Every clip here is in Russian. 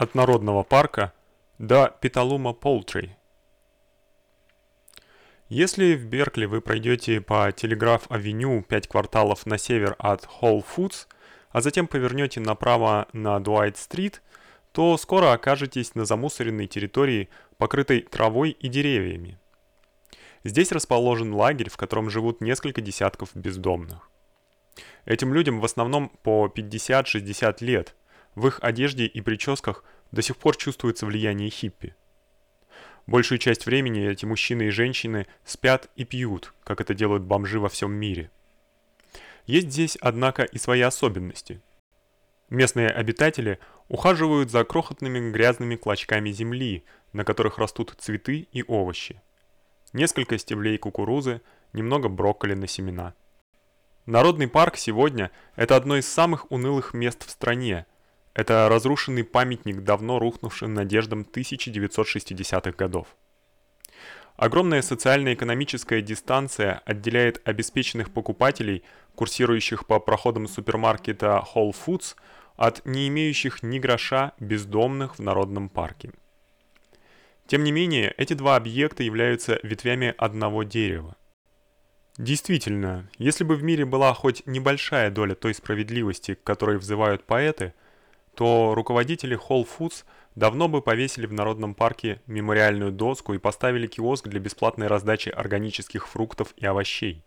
от народного парка до Петалума Poultry. Если в Беркли вы пройдете по Телеграф-авеню 5 кварталов на север от Foods, а затем повернете направо на Дуайт-стрит, то скоро окажетесь на замусоренной территории, покрытой травой и деревьями. Здесь расположен лагерь, в котором живут несколько десятков бездомных. Этим людям в основном по 50-60 лет. В их одежде и прическах до сих пор чувствуется влияние хиппи. Большую часть времени эти мужчины и женщины спят и пьют, как это делают бомжи во всем мире. Есть здесь, однако, и свои особенности. Местные обитатели ухаживают за крохотными грязными клочками земли, на которых растут цветы и овощи. Несколько стеблей кукурузы, немного брокколи на семена. Народный парк сегодня это одно из самых унылых мест в стране. Это разрушенный памятник давно рухнувшим надеждам 1960-х годов. Огромная социально-экономическая дистанция отделяет обеспеченных покупателей, курсирующих по проходам супермаркета Whole Foods, от не имеющих ни гроша бездомных в народном парке. Тем не менее, эти два объекта являются ветвями одного дерева. Действительно, если бы в мире была хоть небольшая доля той справедливости, к которой взывают поэты, то руководители Whole Foods давно бы повесили в народном парке мемориальную доску и поставили киоск для бесплатной раздачи органических фруктов и овощей.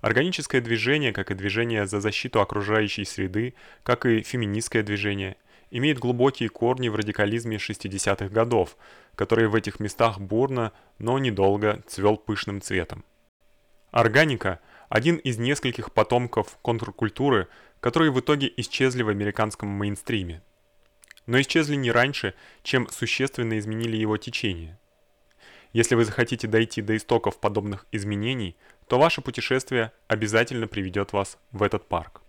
Органическое движение, как и движение за защиту окружающей среды, как и феминистское движение, имеет глубокие корни в радикализме 60-х годов, который в этих местах бурно, но недолго цвел пышным цветом. Органика – один из нескольких потомков контркультуры, которые в итоге исчезли в американском мейнстриме. Но исчезли не раньше, чем существенно изменили его течение. Если вы захотите дойти до истоков подобных изменений, то ваше путешествие обязательно приведет вас в этот парк.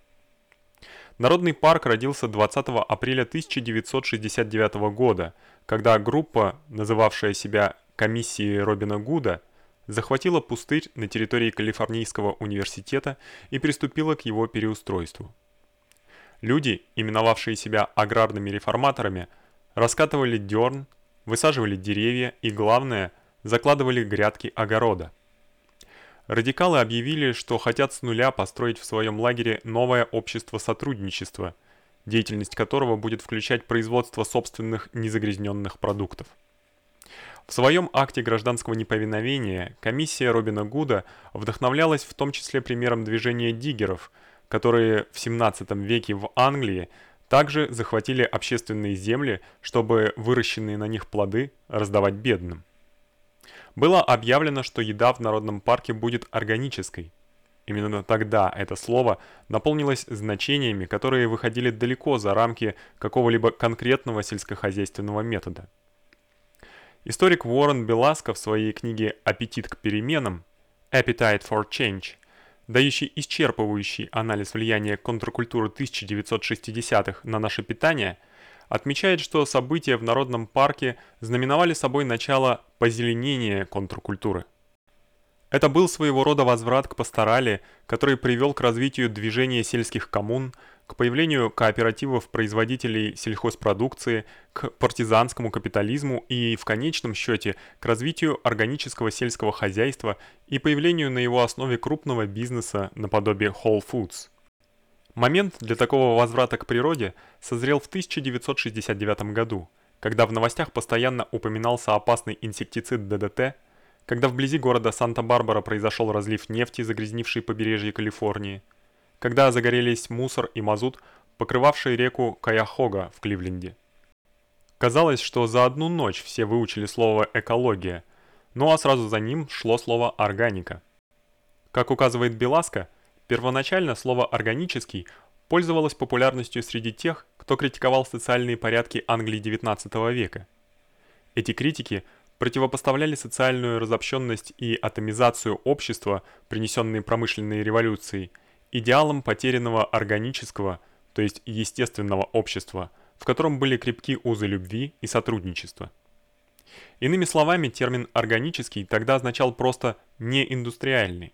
Народный парк родился 20 апреля 1969 года, когда группа, называвшая себя комиссией Робина Гуда, захватила пустырь на территории Калифорнийского университета и приступила к его переустройству. Люди, именовавшие себя аграрными реформаторами, раскатывали дерн, высаживали деревья и, главное, закладывали грядки огорода. Радикалы объявили, что хотят с нуля построить в своем лагере новое общество сотрудничества, деятельность которого будет включать производство собственных незагрязненных продуктов. В своем акте гражданского неповиновения комиссия Робина Гуда вдохновлялась в том числе примером движения диггеров, которые в 17 веке в Англии также захватили общественные земли, чтобы выращенные на них плоды раздавать бедным. Было объявлено, что еда в народном парке будет органической. Именно тогда это слово наполнилось значениями, которые выходили далеко за рамки какого-либо конкретного сельскохозяйственного метода. Историк Уоррен Беласко в своей книге «Аппетит к переменам» Appetite for Change, дающий исчерпывающий анализ влияния контркультуры 1960-х на наше питание, отмечает, что события в Народном парке знаменовали собой начало позеленения контркультуры. Это был своего рода возврат к пасторали, который привел к развитию движения сельских коммун, к появлению кооперативов производителей сельхозпродукции, к партизанскому капитализму и в конечном счете к развитию органического сельского хозяйства и появлению на его основе крупного бизнеса наподобие Whole Foods. Момент для такого возврата к природе созрел в 1969 году, когда в новостях постоянно упоминался опасный инсектицид ДДТ, когда вблизи города Санта-Барбара произошел разлив нефти, загрязнивший побережье Калифорнии – когда загорелись мусор и мазут, покрывавшие реку Каяхога в Кливленде. Казалось, что за одну ночь все выучили слово экология, ну а сразу за ним шло слово органика. Как указывает Беласко, первоначально слово органический пользовалось популярностью среди тех, кто критиковал социальные порядки Англии XIX века. Эти критики противопоставляли социальную разобщенность и атомизацию общества, принесенные промышленной революцией, идеалом потерянного органического, то есть естественного общества, в котором были крепки узы любви и сотрудничества. Иными словами, термин органический тогда означал просто неиндустриальный.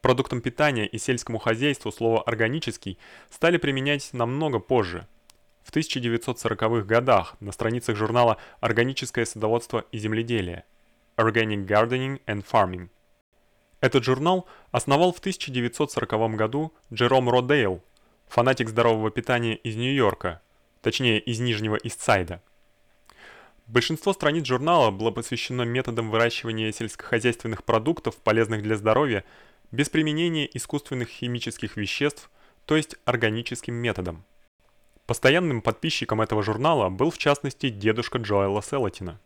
Продуктам питания и сельскому хозяйству слово органический стали применять намного позже. в 1940-х годах на страницах журнала «Органическое садоводство и земледелие» Organic Gardening and Farming. Этот журнал основал в 1940 году Джером Родейл, фанатик здорового питания из Нью-Йорка, точнее из Нижнего Истсайда. Большинство страниц журнала было посвящено методам выращивания сельскохозяйственных продуктов, полезных для здоровья, без применения искусственных химических веществ, то есть органическим методом. Постоянным подписчиком этого журнала был в частности дедушка Джоэла Селатина.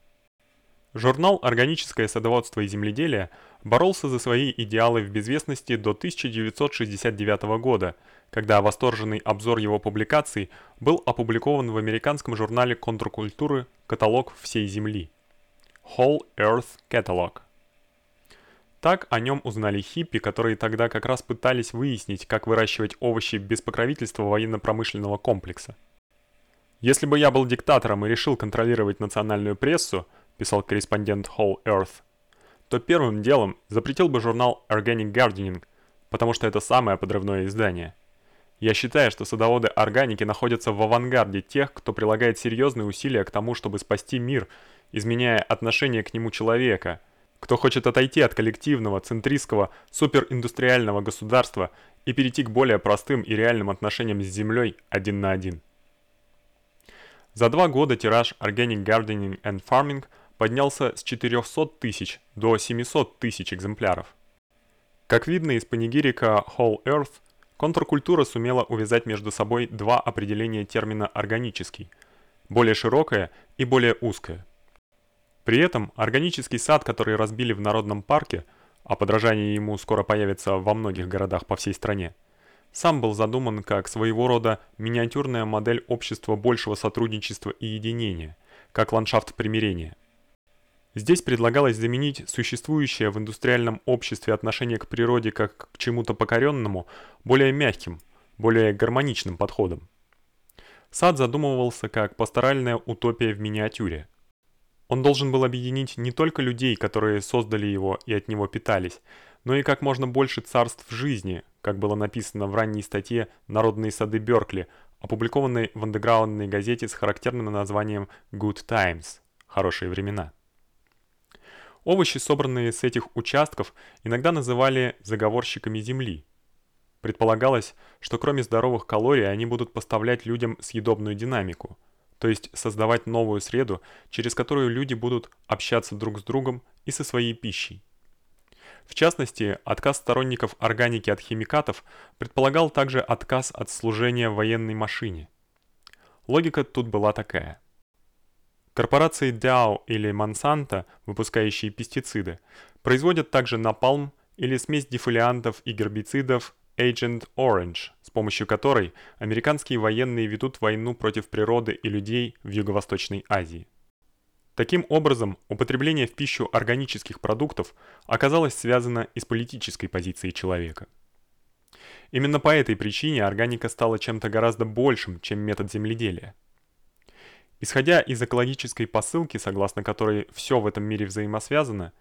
Журнал «Органическое садоводство и земледелие» боролся за свои идеалы в безвестности до 1969 года, когда восторженный обзор его публикаций был опубликован в американском журнале контркультуры «Каталог всей Земли» Whole Earth Catalog. Так о нем узнали хиппи, которые тогда как раз пытались выяснить, как выращивать овощи без покровительства военно-промышленного комплекса. Если бы я был диктатором и решил контролировать национальную прессу, писал корреспондент Whole Earth, то первым делом запретил бы журнал Organic Gardening, потому что это самое подрывное издание. Я считаю, что садоводы органики находятся в авангарде тех, кто прилагает серьезные усилия к тому, чтобы спасти мир, изменяя отношение к нему человека, кто хочет отойти от коллективного, центристского, супериндустриального государства и перейти к более простым и реальным отношениям с землей один на один. За два года тираж Organic Gardening and Farming – поднялся с 400 тысяч до 700 тысяч экземпляров. Как видно из панигирика Whole Earth, контркультура сумела увязать между собой два определения термина «органический» – более широкое и более узкое. При этом органический сад, который разбили в Народном парке, а подражание ему скоро появится во многих городах по всей стране, сам был задуман как своего рода миниатюрная модель общества большего сотрудничества и единения, как ландшафт примирения – Здесь предлагалось заменить существующее в индустриальном обществе отношение к природе как к чему-то покоренному более мягким, более гармоничным подходом. Сад задумывался как пасторальная утопия в миниатюре. Он должен был объединить не только людей, которые создали его и от него питались, но и как можно больше царств жизни, как было написано в ранней статье «Народные сады Бёркли», опубликованной в андеграундной газете с характерным названием Good Times – «Хорошие времена». Овощи, собранные с этих участков, иногда называли заговорщиками земли. Предполагалось, что кроме здоровых калорий они будут поставлять людям съедобную динамику, то есть создавать новую среду, через которую люди будут общаться друг с другом и со своей пищей. В частности, отказ сторонников органики от химикатов предполагал также отказ от служения военной машине. Логика тут была такая: Корпорации Dow или Monsanto, выпускающие пестициды, производят также напалм или смесь дефолиантов и гербицидов Agent Orange, с помощью которой американские военные ведут войну против природы и людей в Юго-Восточной Азии. Таким образом, употребление в пищу органических продуктов оказалось связано и с политической позицией человека. Именно по этой причине органика стала чем-то гораздо большим, чем метод земледелия. Исходя из экологической посылки, согласно которой все в этом мире взаимосвязано,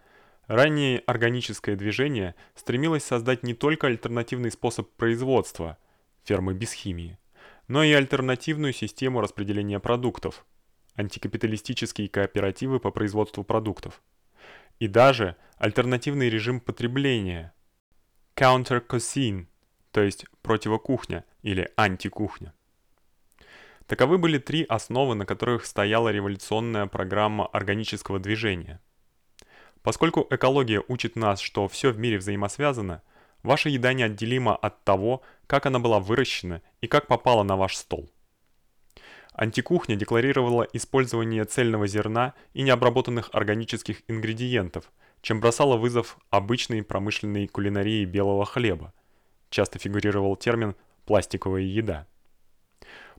раннее органическое движение стремилось создать не только альтернативный способ производства фермы без химии, но и альтернативную систему распределения продуктов антикапиталистические кооперативы по производству продуктов и даже альтернативный режим потребления counter cuisine, то есть противокухня или антикухня. Таковы были три основы, на которых стояла революционная программа органического движения. Поскольку экология учит нас, что все в мире взаимосвязано, ваша еда неотделима от того, как она была выращена и как попала на ваш стол. Антикухня декларировала использование цельного зерна и необработанных органических ингредиентов, чем бросала вызов обычной промышленной кулинарии белого хлеба. Часто фигурировал термин пластиковая еда.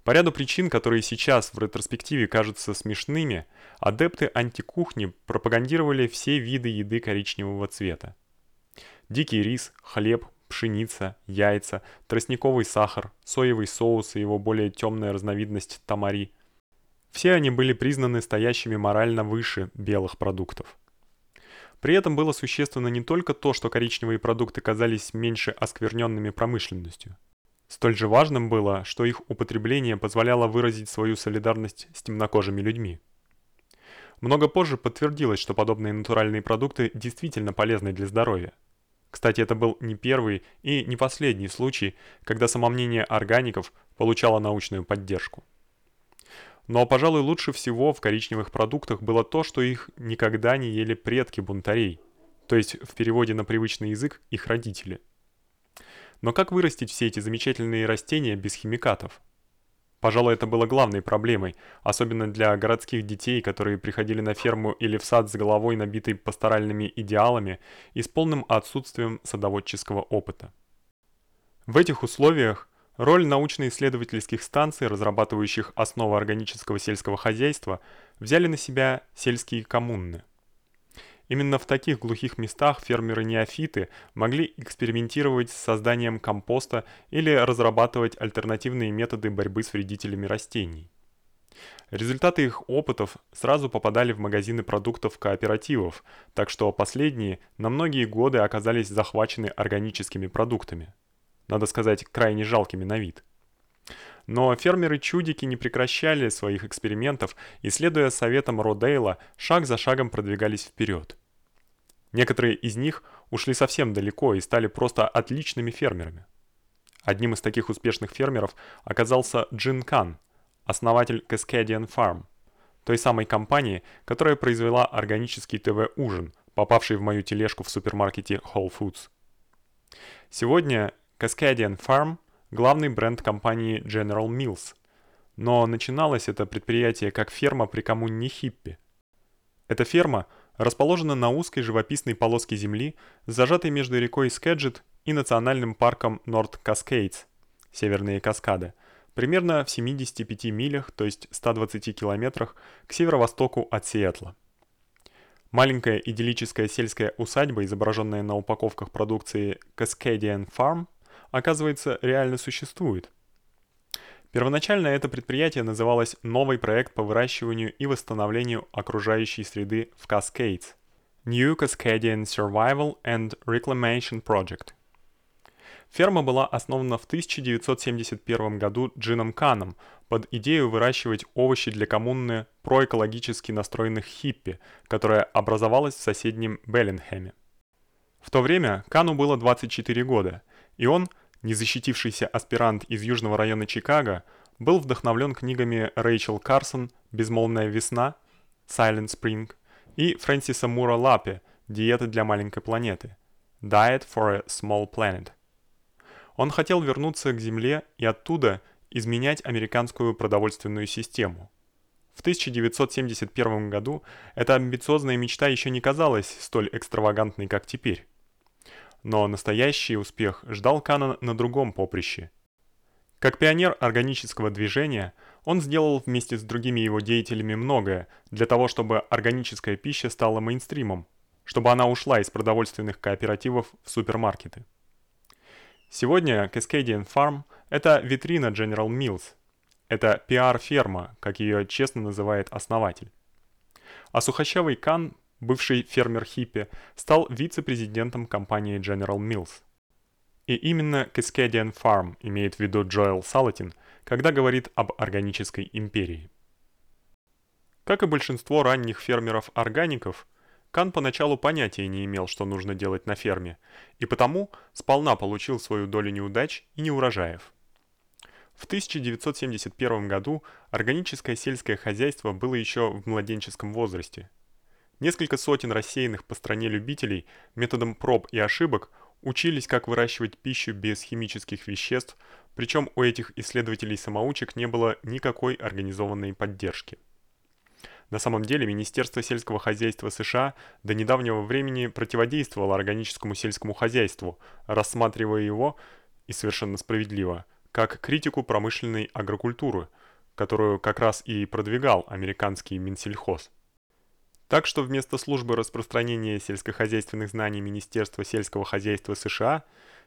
По ряду причин, которые сейчас в ретроспективе кажутся смешными, адепты антикухни пропагандировали все виды еды коричневого цвета. Дикий рис, хлеб, пшеница, яйца, тростниковый сахар, соевый соус и его более темная разновидность тамари. Все они были признаны стоящими морально выше белых продуктов. При этом было существенно не только то, что коричневые продукты казались меньше оскверненными промышленностью. Столь же важным было, что их употребление позволяло выразить свою солидарность с темнокожими людьми. Много позже подтвердилось, что подобные натуральные продукты действительно полезны для здоровья. Кстати, это был не первый и не последний случай, когда самомнение органиков получало научную поддержку. Но, пожалуй, лучше всего в коричневых продуктах было то, что их никогда не ели предки бунтарей, то есть в переводе на привычный язык их родители. Но как вырастить все эти замечательные растения без химикатов? Пожалуй, это было главной проблемой, особенно для городских детей, которые приходили на ферму или в сад с головой набитой пасторальными идеалами и с полным отсутствием садоводческого опыта. В этих условиях роль научно-исследовательских станций, разрабатывающих основы органического сельского хозяйства, взяли на себя сельские коммуны – Именно в таких глухих местах фермеры-неофиты могли экспериментировать с созданием компоста или разрабатывать альтернативные методы борьбы с вредителями растений. Результаты их опытов сразу попадали в магазины продуктов кооперативов, так что последние на многие годы оказались захвачены органическими продуктами. Надо сказать, крайне жалкими на вид. Но фермеры-чудики не прекращали своих экспериментов и, следуя советам Родейла, шаг за шагом продвигались вперед. Некоторые из них ушли совсем далеко и стали просто отличными фермерами. Одним из таких успешных фермеров оказался Джин Кан, основатель Cascadian Farm, той самой компании, которая произвела органический ТВ-ужин, попавший в мою тележку в супермаркете Whole Foods. Сегодня Cascadian Farm главный бренд компании General Mills. Но начиналось это предприятие как ферма при коммуне Хиппи. Эта ферма расположена на узкой живописной полоске земли, зажатой между рекой Скеджет и национальным парком Норт Каскейдс, Северные Каскады, примерно в 75 милях, то есть 120 километрах к северо-востоку от Сиэтла. Маленькая идиллическая сельская усадьба, изображенная на упаковках продукции Cascadian Farm, оказывается, реально существует. Первоначально это предприятие называлось «Новый проект по выращиванию и восстановлению окружающей среды в Cascades» New Cascadian Survival and Reclamation Project. Ферма была основана в 1971 году Джином Каном под идею выращивать овощи для коммуны проэкологически настроенных хиппи, которая образовалась в соседнем Беллинхэме. В то время Кану было 24 года, и он – незащитившийся аспирант из южного района Чикаго, был вдохновлен книгами Рэйчел Карсон «Безмолвная весна», «Silent Spring» и Фрэнсиса Мура Лапе «Диета для маленькой планеты» «Diet for a Small Planet». Он хотел вернуться к Земле и оттуда изменять американскую продовольственную систему. В 1971 году эта амбициозная мечта еще не казалась столь экстравагантной, как теперь. Но настоящий успех ждал Кана на другом поприще. Как пионер органического движения, он сделал вместе с другими его деятелями многое для того, чтобы органическая пища стала мейнстримом, чтобы она ушла из продовольственных кооперативов в супермаркеты. Сегодня Cascadian Farm это витрина General Mills. Это пиар-ферма, как ее честно называет основатель. А сухощавый Кан бывший фермер-хиппи, стал вице-президентом компании General Mills. И именно Cascadian Farm имеет в виду Джоэл Салатин, когда говорит об органической империи. Как и большинство ранних фермеров-органиков, Кан поначалу понятия не имел, что нужно делать на ферме, и потому сполна получил свою долю неудач и неурожаев. В 1971 году органическое сельское хозяйство было еще в младенческом возрасте – Несколько сотен рассеянных по стране любителей методом проб и ошибок учились, как выращивать пищу без химических веществ, причем у этих исследователей-самоучек не было никакой организованной поддержки. На самом деле Министерство сельского хозяйства США до недавнего времени противодействовало органическому сельскому хозяйству, рассматривая его, и совершенно справедливо, как критику промышленной агрокультуры, которую как раз и продвигал американский Минсельхоз. Так что вместо службы распространения сельскохозяйственных знаний Министерства сельского хозяйства США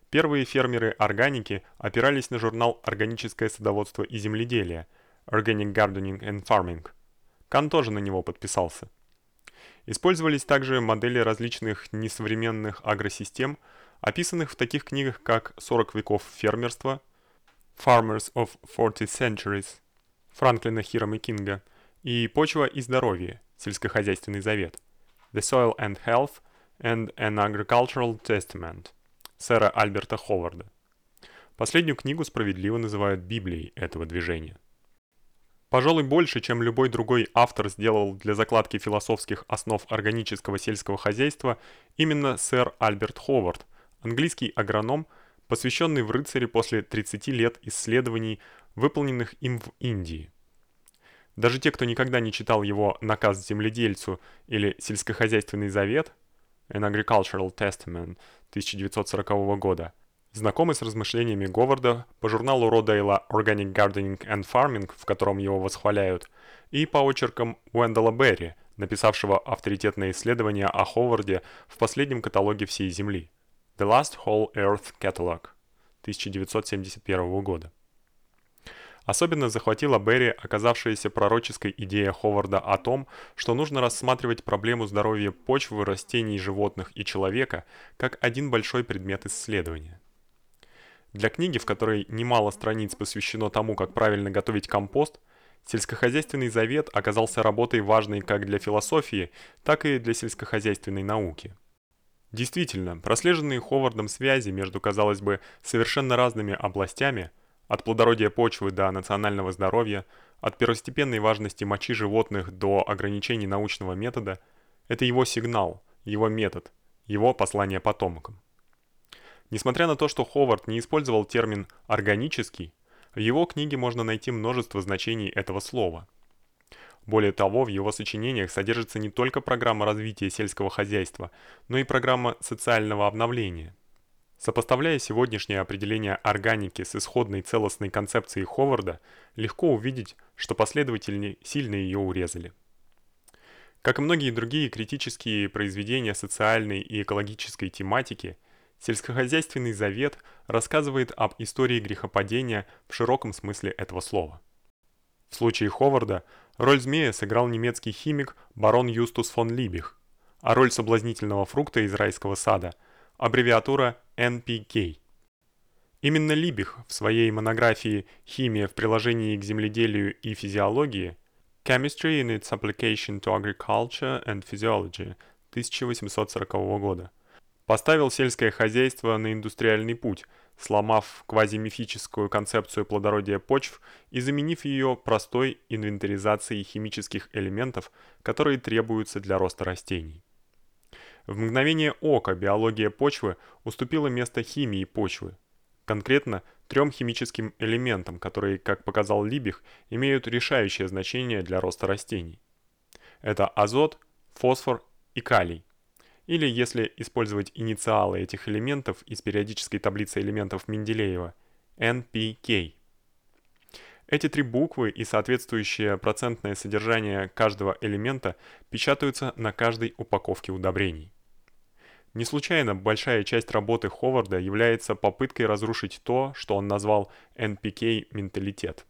первые фермеры органики опирались на журнал Органическое садоводство и земледелие Organic Gardening and Farming. Кан тоже на него подписался. Использовались также модели различных несовременных агросистем, описанных в таких книгах, как «40 веков фермерства», Farmers of Forty Centuries Франклина Хирама Кинга и Почва и здоровье, сельскохозяйственный завет, The Soil and Health and an Agricultural Testament, сэра Альберта Ховарда. Последнюю книгу справедливо называют Библией этого движения. Пожалуй, больше, чем любой другой автор сделал для закладки философских основ органического сельского хозяйства именно сэр Альберт Ховард, английский агроном, посвященный в рыцаре после 30 лет исследований, выполненных им в Индии. Даже те, кто никогда не читал его «Наказ земледельцу» или «Сельскохозяйственный завет» An Agricultural Testament 1940 года, знакомы с размышлениями Говарда по журналу Родейла Organic Gardening and Farming, в котором его восхваляют, и по очеркам Уэндала Берри, написавшего авторитетное исследование о Ховарде в последнем каталоге всей Земли The Last Whole Earth Catalog 1971 года. Особенно захватила Берри оказавшаяся пророческой идея Ховарда о том, что нужно рассматривать проблему здоровья почвы, растений, животных и человека как один большой предмет исследования. Для книги, в которой немало страниц посвящено тому, как правильно готовить компост, сельскохозяйственный завет оказался работой важной как для философии, так и для сельскохозяйственной науки. Действительно, прослеженные Ховардом связи между, казалось бы, совершенно разными областями – от плодородия почвы до национального здоровья, от первостепенной важности мочи животных до ограничений научного метода это его сигнал, его метод, его послание потомкам. Несмотря на то, что Ховард не использовал термин органический, в его книге можно найти множество значений этого слова. Более того, в его сочинениях содержится не только программа развития сельского хозяйства, но и программа социального обновления. Сопоставляя сегодняшнее определение органики с исходной целостной концепцией Ховарда, легко увидеть, что последователи сильно ее урезали. Как и многие другие критические произведения социальной и экологической тематики, сельскохозяйственный завет рассказывает об истории грехопадения в широком смысле этого слова. В случае Ховарда роль змея сыграл немецкий химик барон Юстус фон Либих, а роль соблазнительного фрукта из райского сада – аббревиатура NPK. Именно Либих в своей монографии «Химия в приложении к земледелию и физиологии» Chemistry in its application to agriculture and physiology 1840 года поставил сельское хозяйство на индустриальный путь, сломав квазимифическую концепцию плодородия почв и заменив ее простой инвентаризацией химических элементов, которые требуются для роста растений. В мгновение ока биология почвы уступила место химии почвы. Конкретно трем химическим элементам, которые, как показал Либих, имеют решающее значение для роста растений. Это азот, фосфор и калий. Или, если использовать инициалы этих элементов из периодической таблицы элементов Менделеева, NPK. Эти три буквы и соответствующее процентное содержание каждого элемента печатаются на каждой упаковке удобрений. Не случайно большая часть работы Ховарда является попыткой разрушить то, что он назвал NPK-менталитет.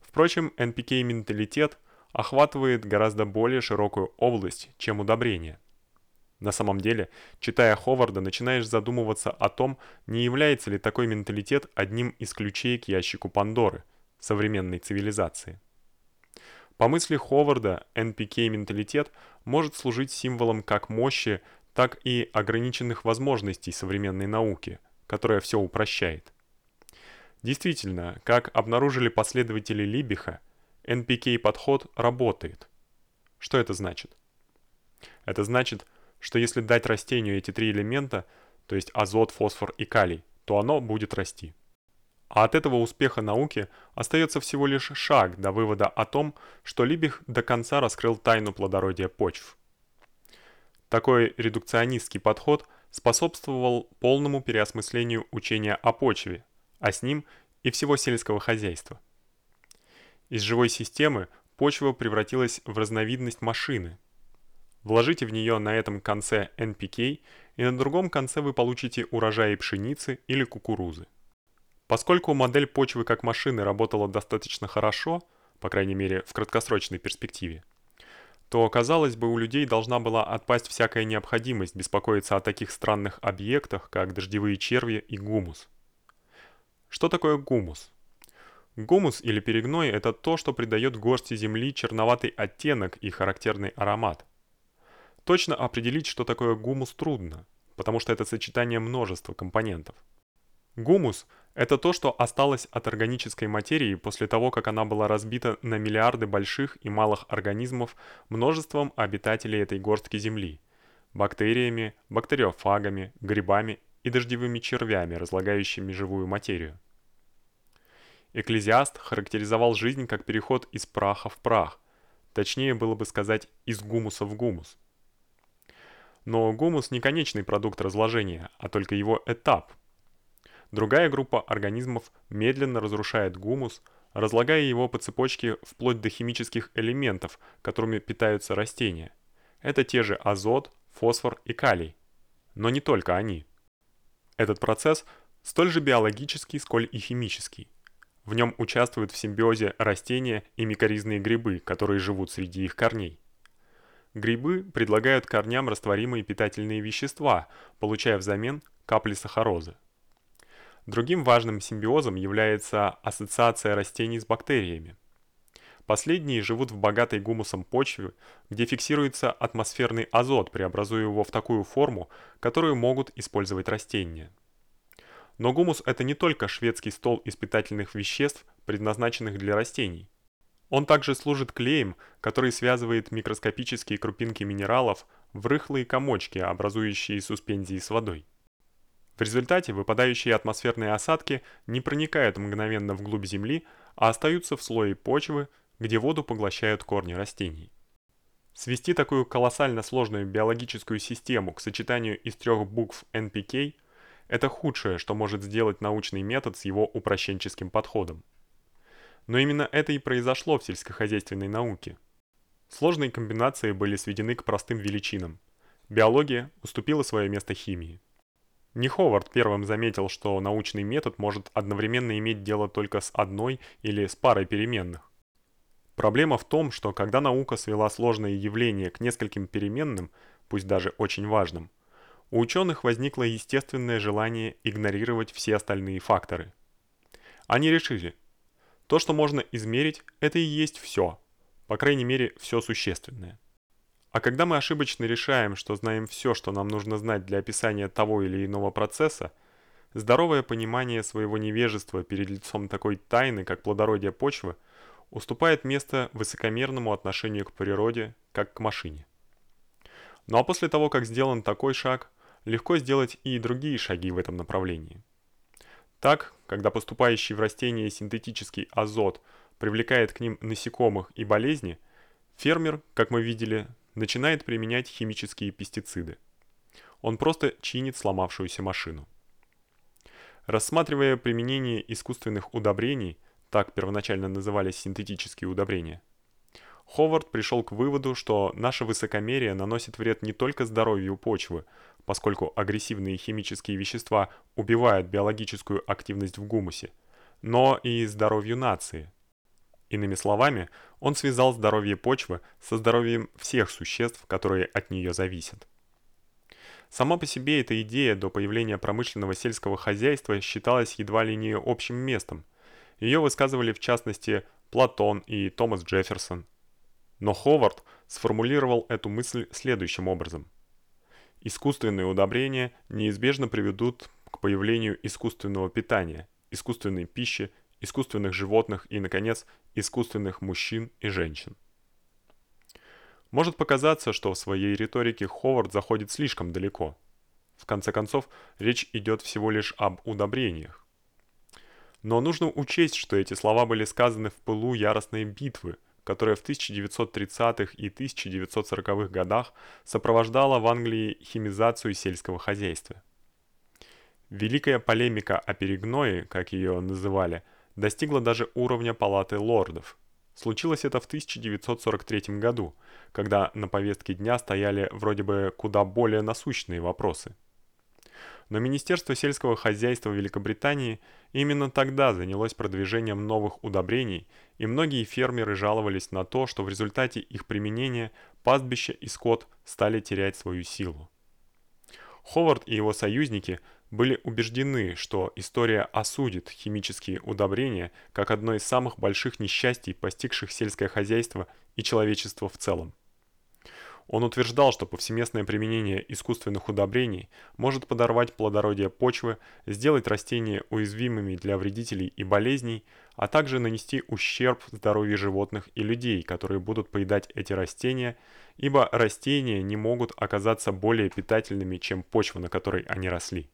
Впрочем, NPK-менталитет охватывает гораздо более широкую область, чем удобрения. На самом деле, читая Ховарда, начинаешь задумываться о том, не является ли такой менталитет одним из ключей к ящику Пандоры современной цивилизации. По мысли Ховарда, NPK-менталитет может служить символом как мощи, так и ограниченных возможностей современной науки, которая все упрощает. Действительно, как обнаружили последователи Либиха, NPK-подход работает. Что это значит? Это значит, что если дать растению эти три элемента, то есть азот, фосфор и калий, то оно будет расти. А от этого успеха науки остается всего лишь шаг до вывода о том, что Либих до конца раскрыл тайну плодородия почв. Такой редукционистский подход способствовал полному переосмыслению учения о почве, а с ним и всего сельского хозяйства. Из живой системы почва превратилась в разновидность машины. Вложите в нее на этом конце NPK, и на другом конце вы получите урожаи пшеницы или кукурузы. Поскольку модель почвы как машины работала достаточно хорошо, по крайней мере в краткосрочной перспективе, то, казалось бы, у людей должна была отпасть всякая необходимость беспокоиться о таких странных объектах, как дождевые черви и гумус. Что такое гумус? Гумус или перегной – это то, что придает горсти земли черноватый оттенок и характерный аромат. Точно определить, что такое гумус, трудно, потому что это сочетание множества компонентов. Гумус – это то, что осталось от органической материи после того, как она была разбита на миллиарды больших и малых организмов множеством обитателей этой горстки земли – бактериями, бактериофагами, грибами и дождевыми червями, разлагающими живую материю. Экклезиаст характеризовал жизнь как переход из праха в прах, точнее было бы сказать из гумуса в гумус. Но гумус не конечный продукт разложения, а только его этап. Другая группа организмов медленно разрушает гумус, разлагая его по цепочке вплоть до химических элементов, которыми питаются растения. Это те же азот, фосфор и калий. Но не только они. Этот процесс столь же биологический, сколь и химический. В нем участвуют в симбиозе растения и микоризные грибы, которые живут среди их корней. Грибы предлагают корням растворимые питательные вещества, получая взамен капли сахарозы. Другим важным симбиозом является ассоциация растений с бактериями. Последние живут в богатой гумусом почве, где фиксируется атмосферный азот, преобразуя его в такую форму, которую могут использовать растения. Но гумус это не только шведский стол из питательных веществ, предназначенных для растений. Он также служит клеем, который связывает микроскопические крупинки минералов в рыхлые комочки, образующие суспензии с водой. В результате выпадающие атмосферные осадки не проникают мгновенно вглубь земли, а остаются в слое почвы, где воду поглощают корни растений. Свести такую колоссально сложную биологическую систему к сочетанию из трех букв NPK – это худшее, что может сделать научный метод с его упрощенческим подходом. Но именно это и произошло в сельскохозяйственной науке. Сложные комбинации были сведены к простым величинам. Биология уступила свое место химии. Не Ховард первым заметил, что научный метод может одновременно иметь дело только с одной или с парой переменных. Проблема в том, что когда наука свела сложные явления к нескольким переменным, пусть даже очень важным, у ученых возникло естественное желание игнорировать все остальные факторы. Они решили, то, что можно измерить, это и есть все, по крайней мере, все существенное. А когда мы ошибочно решаем, что знаем все, что нам нужно знать для описания того или иного процесса, здоровое понимание своего невежества перед лицом такой тайны, как плодородие почвы, уступает место высокомерному отношению к природе, как к машине. Ну а после того, как сделан такой шаг, легко сделать и другие шаги в этом направлении. Так, когда поступающий в растения синтетический азот привлекает к ним насекомых и болезни, фермер, как мы видели, начинает применять химические пестициды. Он просто чинит сломавшуюся машину. Рассматривая применение искусственных удобрений, так первоначально назывались синтетические удобрения, Ховард пришел к выводу, что наше высокомерие наносит вред не только здоровью почвы, поскольку агрессивные химические вещества убивают биологическую активность в гумусе, но и здоровью нации. Иными словами, он связал здоровье почвы со здоровьем всех существ, которые от нее зависят. Сама по себе эта идея до появления промышленного сельского хозяйства считалась едва ли не общим местом. Ее высказывали в частности Платон и Томас Джефферсон – но Ховард сформулировал эту мысль следующим образом. Искусственные удобрения неизбежно приведут к появлению искусственного питания, искусственной пищи, искусственных животных и, наконец, искусственных мужчин и женщин. Может показаться, что в своей риторике Ховард заходит слишком далеко. В конце концов, речь идет всего лишь об удобрениях. Но нужно учесть, что эти слова были сказаны в пылу яростной битвы – которая в 1930-х и 1940-х годах сопровождала в Англии химизацию сельского хозяйства. Великая полемика о перегное, как ее называли, достигла даже уровня палаты лордов. Случилось это в 1943 году, когда на повестке дня стояли вроде бы куда более насущные вопросы – но Министерство сельского хозяйства Великобритании именно тогда занялось продвижением новых удобрений, и многие фермеры жаловались на то, что в результате их применения пастбища и скот стали терять свою силу. Ховард и его союзники были убеждены, что история осудит химические удобрения как одно из самых больших несчастий, постигших сельское хозяйство и человечество в целом. Он утверждал, что повсеместное применение искусственных удобрений может подорвать плодородие почвы, сделать растения уязвимыми для вредителей и болезней, а также нанести ущерб здоровью животных и людей, которые будут поедать эти растения, ибо растения не могут оказаться более питательными, чем почва, на которой они росли.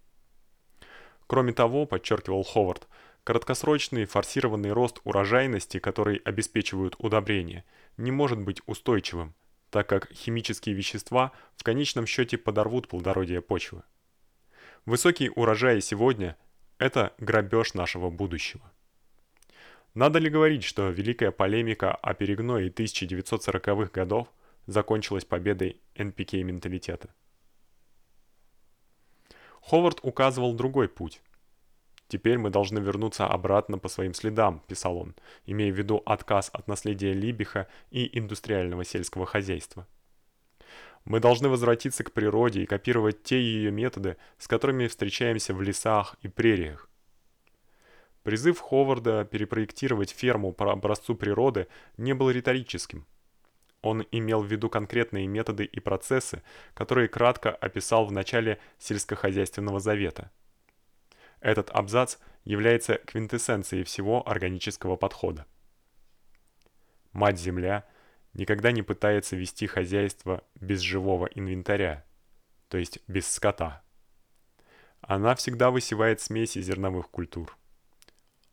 Кроме того, подчеркивал Ховард, краткосрочный форсированный рост урожайности, который обеспечивают удобрения, не может быть устойчивым – так как химические вещества в конечном счете подорвут плодородие почвы. Высокие урожаи сегодня это грабеж нашего будущего. Надо ли говорить, что великая полемика о перегное 1940-х годов закончилась победой NPK-менталитета? Ховард указывал другой путь. Теперь мы должны вернуться обратно по своим следам, писал он, имея в виду отказ от наследия Либиха и индустриального сельского хозяйства. Мы должны возвратиться к природе и копировать те ее методы, с которыми встречаемся в лесах и прериях. Призыв Ховарда перепроектировать ферму по образцу природы не был риторическим. Он имел в виду конкретные методы и процессы, которые кратко описал в начале сельскохозяйственного завета – этот абзац является квинтэссенцией всего органического подхода. Мать-Земля никогда не пытается вести хозяйство без живого инвентаря, то есть без скота. Она всегда высевает смеси зерновых культур.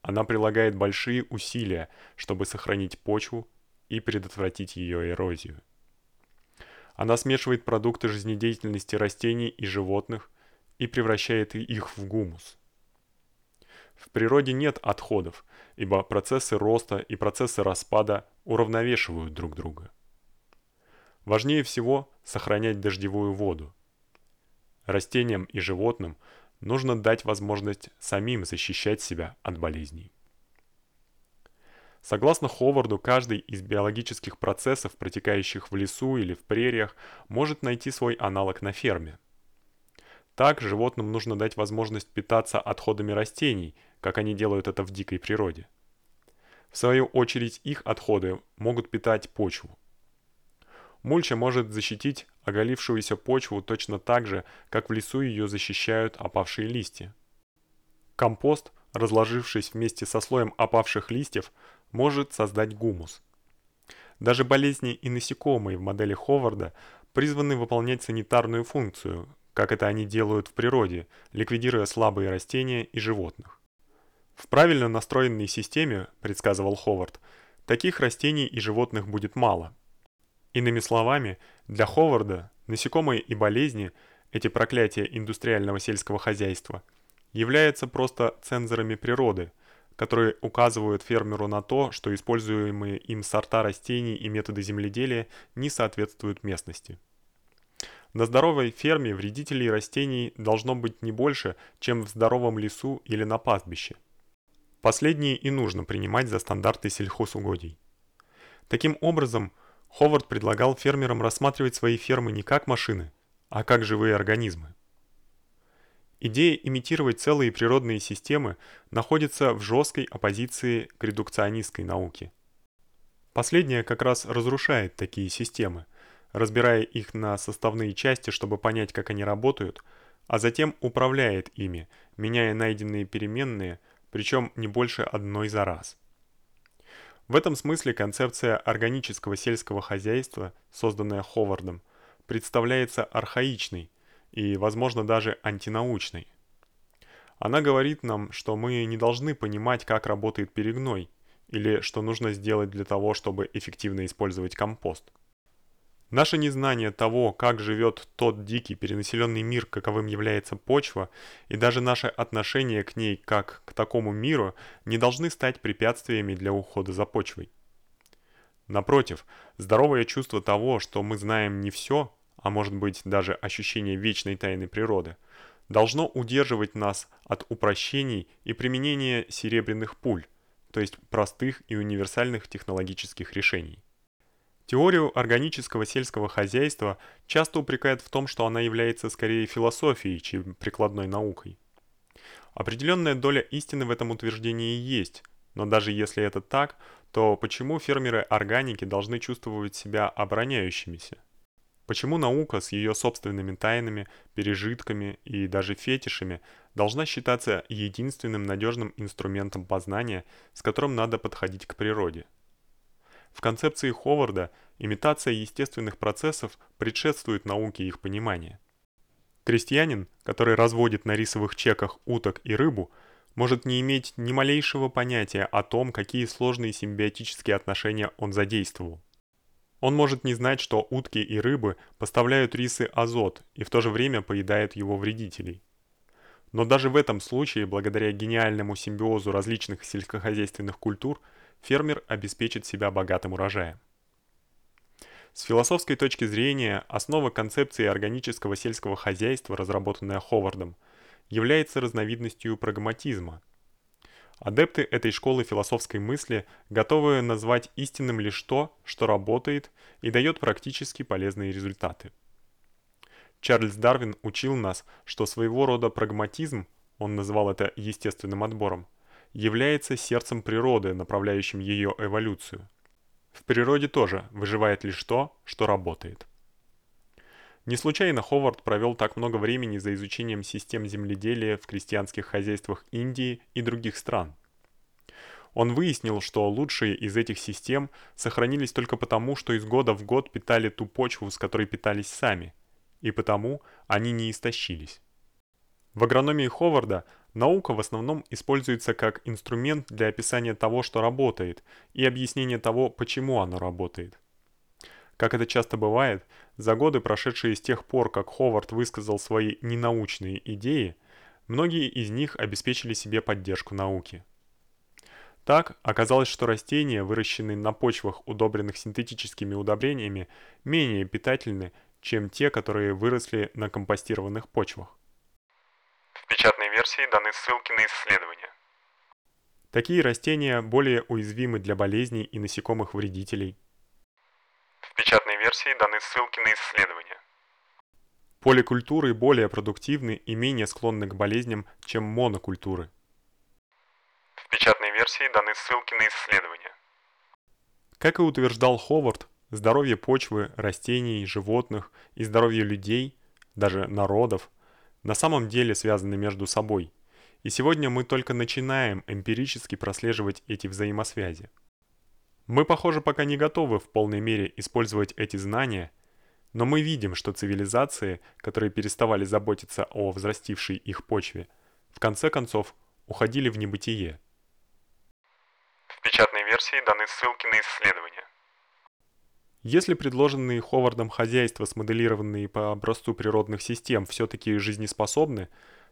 Она прилагает большие усилия, чтобы сохранить почву и предотвратить ее эрозию. Она смешивает продукты жизнедеятельности растений и животных и превращает их в гумус. В природе нет отходов, ибо процессы роста и процессы распада уравновешивают друг друга. Важнее всего сохранять дождевую воду. Растениям и животным нужно дать возможность самим защищать себя от болезней. Согласно Ховарду, каждый из биологических процессов, протекающих в лесу или в прериях, может найти свой аналог на ферме. Так животным нужно дать возможность питаться отходами растений, как они делают это в дикой природе. В свою очередь их отходы могут питать почву. Мульча может защитить оголившуюся почву точно так же, как в лесу ее защищают опавшие листья. Компост, разложившись вместе со слоем опавших листьев, может создать гумус. Даже болезни и насекомые в модели Ховарда призваны выполнять санитарную функцию, как это они делают в природе, ликвидируя слабые растения и животных. В правильно настроенной системе, предсказывал Ховард, таких растений и животных будет мало. Иными словами, для Ховарда насекомые и болезни, эти проклятия индустриального сельского хозяйства, являются просто цензорами природы, которые указывают фермеру на то, что используемые им сорта растений и методы земледелия не соответствуют местности. На здоровой ферме вредителей растений должно быть не больше, чем в здоровом лесу или на пастбище. Последние и нужно принимать за стандарты сельхозугодий. Таким образом, Ховард предлагал фермерам рассматривать свои фермы не как машины, а как живые организмы. Идея имитировать целые природные системы находится в жесткой оппозиции к редукционистской науке. Последняя как раз разрушает такие системы, разбирая их на составные части, чтобы понять, как они работают, а затем управляет ими, меняя найденные переменные – причем не больше одной за раз. В этом смысле концепция органического сельского хозяйства, созданная Ховардом, представляется архаичной и, возможно, даже антинаучной. Она говорит нам, что мы не должны понимать, как работает перегной, или что нужно сделать для того, чтобы эффективно использовать компост. Наше незнание того, как живет тот дикий перенаселенный мир, каковым является почва, и даже наше отношение к ней как к такому миру не должны стать препятствиями для ухода за почвой. Напротив, здоровое чувство того, что мы знаем не все, а может быть даже ощущение вечной тайны природы, должно удерживать нас от упрощений и применения серебряных пуль, то есть простых и универсальных технологических решений. Теорию органического сельского хозяйства часто упрекают в том, что она является скорее философией, чем прикладной наукой. Определенная доля истины в этом утверждении есть, но даже если это так, то почему фермеры органики должны чувствовать себя обороняющимися? Почему наука с ее собственными тайнами, пережитками и даже фетишами должна считаться единственным надежным инструментом познания, с которым надо подходить к природе? В концепции Ховарда имитация естественных процессов предшествует науке их понимания. Крестьянин, который разводит на рисовых чеках уток и рыбу, может не иметь ни малейшего понятия о том, какие сложные симбиотические отношения он задействовал. Он может не знать, что утки и рыбы поставляют рисы азот и в то же время поедают его вредителей. Но даже в этом случае, благодаря гениальному симбиозу различных сельскохозяйственных культур, фермер обеспечит себя богатым урожаем. С философской точки зрения, основа концепции органического сельского хозяйства, разработанная Ховардом, является разновидностью прагматизма. Адепты этой школы философской мысли готовы назвать истинным лишь то, что работает и дает практически полезные результаты. Чарльз Дарвин учил нас, что своего рода прагматизм, он назвал это естественным отбором, является сердцем природы, направляющим ее эволюцию. В природе тоже выживает лишь то, что работает. Не случайно Ховард провел так много времени за изучением систем земледелия в крестьянских хозяйствах Индии и других стран. Он выяснил, что лучшие из этих систем сохранились только потому, что из года в год питали ту почву, с которой питались сами, и потому они не истощились. В агрономии Ховарда наука в основном используется как инструмент для описания того, что работает, и объяснения того, почему оно работает. Как это часто бывает, за годы, прошедшие с тех пор, как Ховард высказал свои ненаучные идеи, многие из них обеспечили себе поддержку науки. Так, оказалось, что растения, выращенные на почвах, удобренных синтетическими удобрениями, менее питательны, чем те, которые выросли на компостированных почвах. В печатной версии даны ссылки на исследования. Такие растения более уязвимы для болезней и насекомых-вредителей. В печатной версии даны ссылки на исследования. Поликультуры более продуктивны и менее склонны к болезням, чем монокультуры. В печатной версии даны ссылки на исследования. Как и утверждал Ховард, здоровье почвы, растений, животных и здоровье людей, даже народов, на самом деле связаны между собой. И сегодня мы только начинаем эмпирически прослеживать эти взаимосвязи. Мы, похоже, пока не готовы в полной мере использовать эти знания, но мы видим, что цивилизации, которые переставали заботиться о взрастившей их почве, в конце концов уходили в небытие. В печатной версии даны ссылки на исследования. Если предложенные Ховардом хозяйства, смоделированные по образцу природных систем, все-таки жизнеспособны,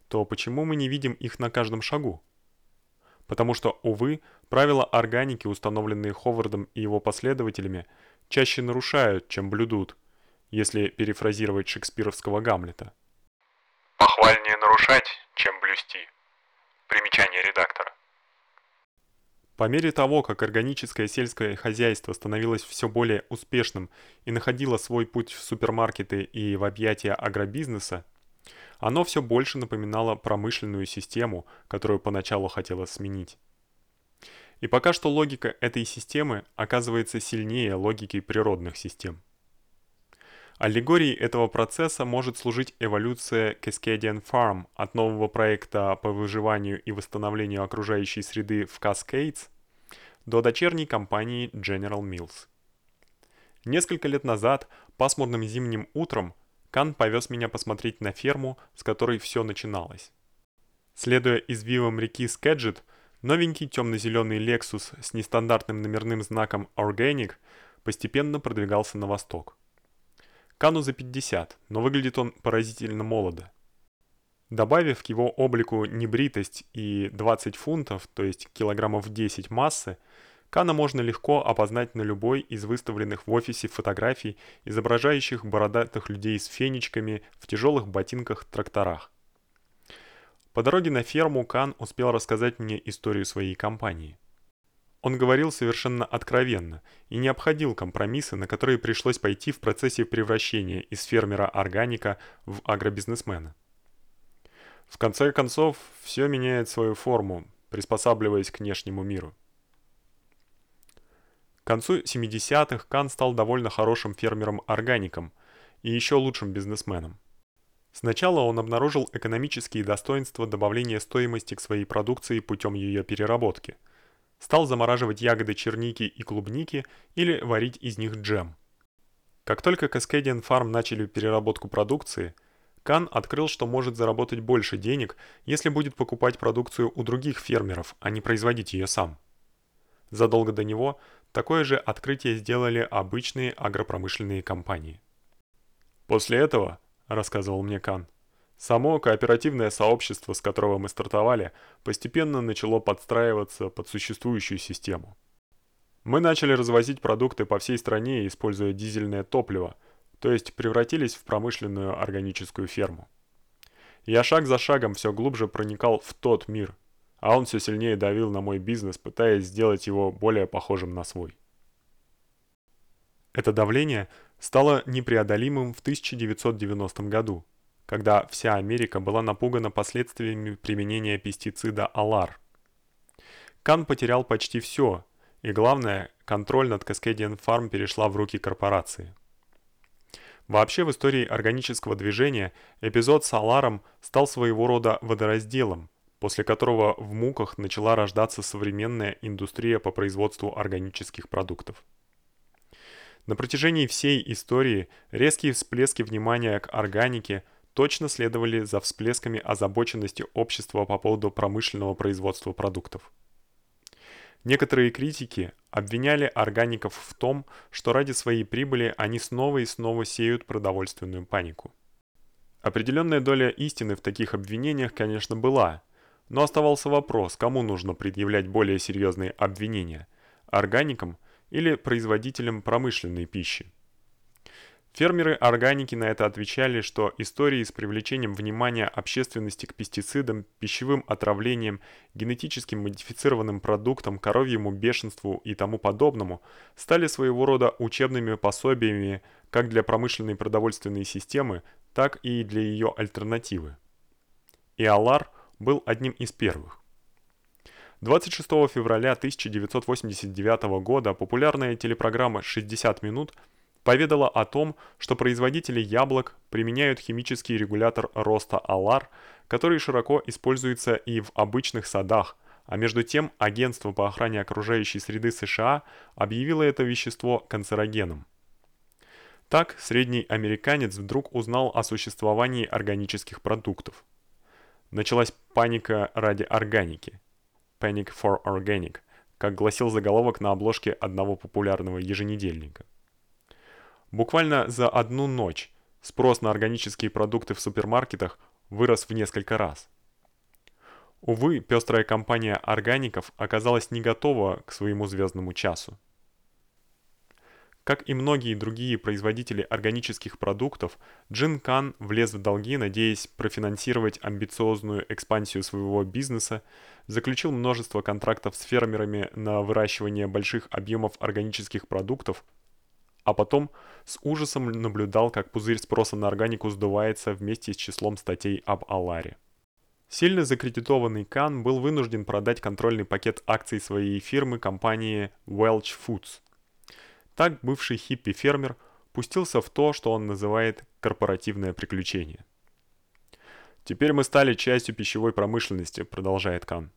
то почему мы не видим их на каждом шагу? Потому что, увы, правила органики, установленные Ховардом и его последователями, чаще нарушают, чем блюдут, если перефразировать шекспировского Гамлета. Похвальнее нарушать, чем блюсти. Примечание редактора. По мере того, как органическое сельское хозяйство становилось все более успешным и находило свой путь в супермаркеты и в объятия агробизнеса, оно все больше напоминало промышленную систему, которую поначалу хотелось сменить. И пока что логика этой системы оказывается сильнее логики природных систем. Аллегорией этого процесса может служить эволюция Cascadian Farm от нового проекта по выживанию и восстановлению окружающей среды в Cascades до дочерней компании General Mills. Несколько лет назад, пасмурным зимним утром, Кан повез меня посмотреть на ферму, с которой все начиналось. Следуя извивам реки Скеджет, новенький темно-зеленый Lexus с нестандартным номерным знаком Organic постепенно продвигался на восток. Кану за 50, но выглядит он поразительно молодо. Добавив к его облику небритость и 20 фунтов, то есть килограммов 10 массы, Кана можно легко опознать на любой из выставленных в офисе фотографий, изображающих бородатых людей с фенечками в тяжелых ботинках-тракторах. По дороге на ферму Кан успел рассказать мне историю своей компании. Он говорил совершенно откровенно и не обходил компромиссы, на которые пришлось пойти в процессе превращения из фермера-органика в агробизнесмена. В конце концов, все меняет свою форму, приспосабливаясь к внешнему миру. К концу 70-х Кан стал довольно хорошим фермером-органиком и еще лучшим бизнесменом. Сначала он обнаружил экономические достоинства добавления стоимости к своей продукции путем ее переработки – стал замораживать ягоды черники и клубники или варить из них джем. Как только Cascadian Farm начали переработку продукции, Кан открыл, что может заработать больше денег, если будет покупать продукцию у других фермеров, а не производить ее сам. Задолго до него такое же открытие сделали обычные агропромышленные компании. После этого, рассказывал мне Кан, Само кооперативное сообщество, с которого мы стартовали, постепенно начало подстраиваться под существующую систему. Мы начали развозить продукты по всей стране, используя дизельное топливо, то есть превратились в промышленную органическую ферму. Я шаг за шагом все глубже проникал в тот мир, а он все сильнее давил на мой бизнес, пытаясь сделать его более похожим на свой. Это давление стало непреодолимым в 1990 году, когда вся Америка была напугана последствиями применения пестицида Алар. Кан потерял почти все, и главное, контроль над Cascadian Farm перешла в руки корпорации. Вообще в истории органического движения эпизод с Аларом стал своего рода водоразделом, после которого в муках начала рождаться современная индустрия по производству органических продуктов. На протяжении всей истории резкие всплески внимания к органике – точно следовали за всплесками озабоченности общества по поводу промышленного производства продуктов. Некоторые критики обвиняли органиков в том, что ради своей прибыли они снова и снова сеют продовольственную панику. Определенная доля истины в таких обвинениях, конечно, была, но оставался вопрос, кому нужно предъявлять более серьезные обвинения – органикам или производителям промышленной пищи. Фермеры органики на это отвечали, что истории с привлечением внимания общественности к пестицидам, пищевым отравлениям, генетически модифицированным продуктам, коровьему бешенству и тому подобному стали своего рода учебными пособиями как для промышленной продовольственной системы, так и для ее альтернативы. И Алар был одним из первых. 26 февраля 1989 года популярная телепрограмма «60 минут» поведала о том, что производители яблок применяют химический регулятор роста Алар, который широко используется и в обычных садах, а между тем Агентство по охране окружающей среды США объявило это вещество канцерогеном. Так, средний американец вдруг узнал о существовании органических продуктов. Началась паника ради органики. Panic for Organic, как гласил заголовок на обложке одного популярного еженедельника. Буквально за одну ночь спрос на органические продукты в супермаркетах вырос в несколько раз. Увы, пестрая компания органиков оказалась не готова к своему звездному часу. Как и многие другие производители органических продуктов, Джин Кан влез в долги, надеясь профинансировать амбициозную экспансию своего бизнеса, заключил множество контрактов с фермерами на выращивание больших объемов органических продуктов а потом с ужасом наблюдал, как пузырь спроса на органику сдувается вместе с числом статей об Аларе. Сильно закредитованный Кан был вынужден продать контрольный пакет акций своей фирмы компании Welch Foods. Так бывший хиппи-фермер пустился в то, что он называет корпоративное приключение. Теперь мы стали частью пищевой промышленности, продолжает Кан.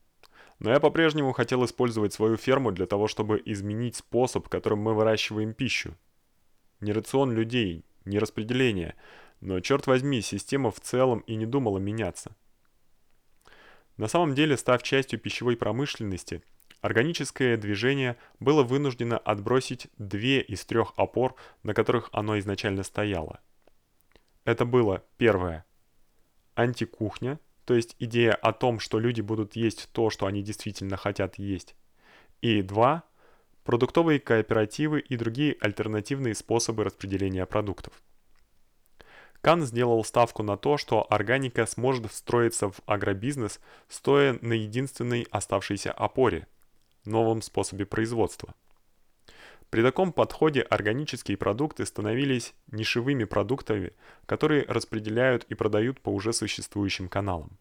Но я по-прежнему хотел использовать свою ферму для того, чтобы изменить способ, которым мы выращиваем пищу не рацион людей, не распределение, но черт возьми, система в целом и не думала меняться. На самом деле, став частью пищевой промышленности, органическое движение было вынуждено отбросить две из трех опор, на которых оно изначально стояло. Это было первое антикухня, то есть идея о том, что люди будут есть то, что они действительно хотят есть. И два продуктовые кооперативы и другие альтернативные способы распределения продуктов. Кан сделал ставку на то, что органика сможет встроиться в агробизнес, стоя на единственной оставшейся опоре новом способе производства. При таком подходе органические продукты становились нишевыми продуктами, которые распределяют и продают по уже существующим каналам.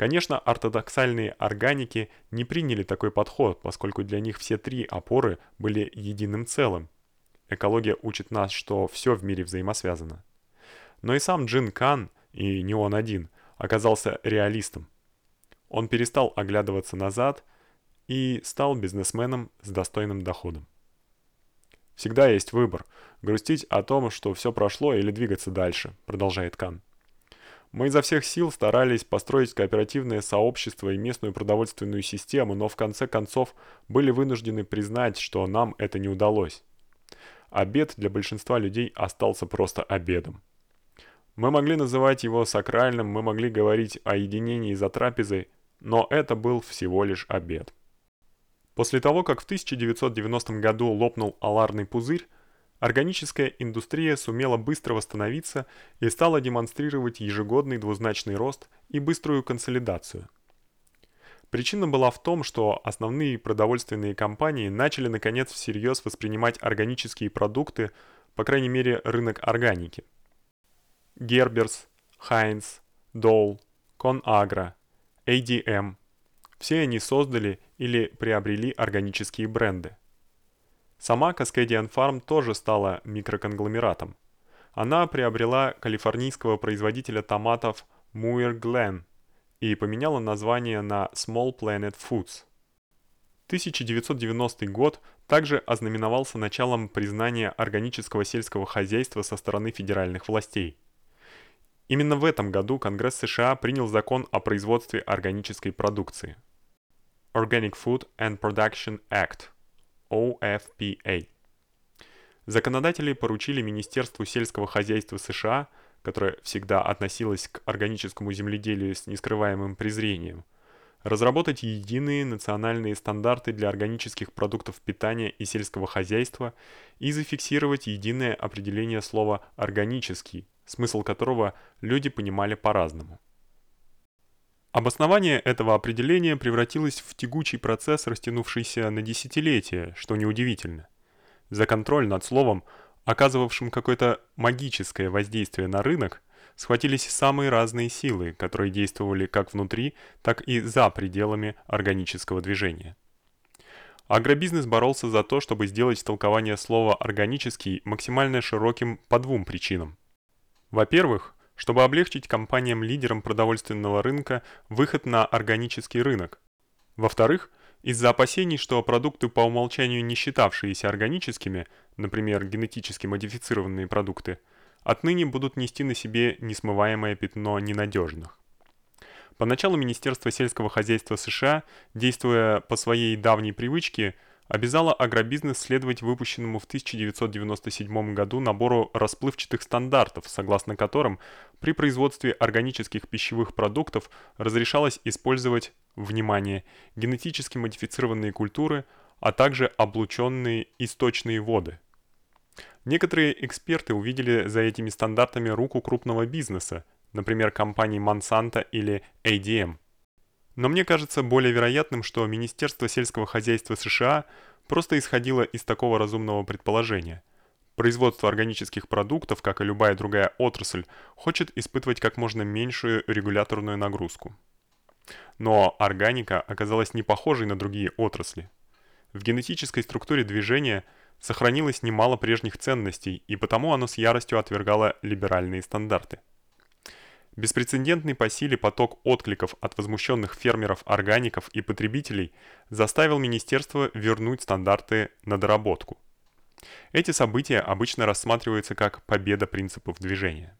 Конечно, ортодоксальные органики не приняли такой подход, поскольку для них все три опоры были единым целым. Экология учит нас, что все в мире взаимосвязано. Но и сам Джин Кан, и не он один, оказался реалистом. Он перестал оглядываться назад и стал бизнесменом с достойным доходом. Всегда есть выбор: грустить о том, что все прошло, или двигаться дальше, продолжает Кан. Мы изо всех сил старались построить кооперативное сообщество и местную продовольственную систему, но в конце концов были вынуждены признать, что нам это не удалось. Обед для большинства людей остался просто обедом. Мы могли называть его сакральным, мы могли говорить о единении за трапезой, но это был всего лишь обед. После того, как в 1990 году лопнул аларный пузырь, органическая индустрия сумела быстро восстановиться и стала демонстрировать ежегодный двузначный рост и быструю консолидацию. Причина была в том, что основные продовольственные компании начали наконец всерьез воспринимать органические продукты, по крайней мере, рынок органики. Герберс, Хайнс, Dole, ConAgra, ADM все они создали или приобрели органические бренды. Сама Cascadian Farm тоже стала микроконгломератом. Она приобрела калифорнийского производителя томатов Muir Glen и поменяла название на Small Planet Foods. 1990 год также ознаменовался началом признания органического сельского хозяйства со стороны федеральных властей. Именно в этом году Конгресс США принял закон о производстве органической продукции. Organic Food and Production Act OFPA. Законодатели поручили Министерству сельского хозяйства США, которое всегда относилось к органическому земледелию с нескрываемым презрением, разработать единые национальные стандарты для органических продуктов питания и сельского хозяйства и зафиксировать единое определение слова органический, смысл которого люди понимали по-разному. Обоснование этого определения превратилось в тягучий процесс, растянувшийся на десятилетия, что неудивительно. За контроль над словом, оказывавшим какое-то магическое воздействие на рынок, схватились самые разные силы, которые действовали как внутри, так и за пределами органического движения. Агробизнес боролся за то, чтобы сделать толкование слова органический максимально широким по двум причинам. Во-первых, чтобы облегчить компаниям-лидерам продовольственного рынка выход на органический рынок. Во-вторых, из-за опасений, что продукты по умолчанию не считавшиеся органическими, например, генетически модифицированные продукты, отныне будут нести на себе несмываемое пятно ненадежных. Поначалу Министерство сельского хозяйства США, действуя по своей давней привычке, обязала агробизнес следовать выпущенному в 1997 году набору расплывчатых стандартов, согласно которым при производстве органических пищевых продуктов разрешалось использовать, внимание, генетически модифицированные культуры, а также облучённые источные воды. Некоторые эксперты увидели за этими стандартами руку крупного бизнеса, например, компаний Monsanto или ADM. Но мне кажется более вероятным, что Министерство сельского хозяйства США просто исходило из такого разумного предположения. Производство органических продуктов, как и любая другая отрасль, хочет испытывать как можно меньшую регуляторную нагрузку. Но органика оказалась не похожей на другие отрасли. В генетической структуре движения сохранилось немало прежних ценностей, и потому оно с яростью отвергало либеральные стандарты. Беспрецедентный по силе поток откликов от возмущенных фермеров-органиков и потребителей заставил министерство вернуть стандарты на доработку. Эти события обычно рассматриваются как победа принципов движения.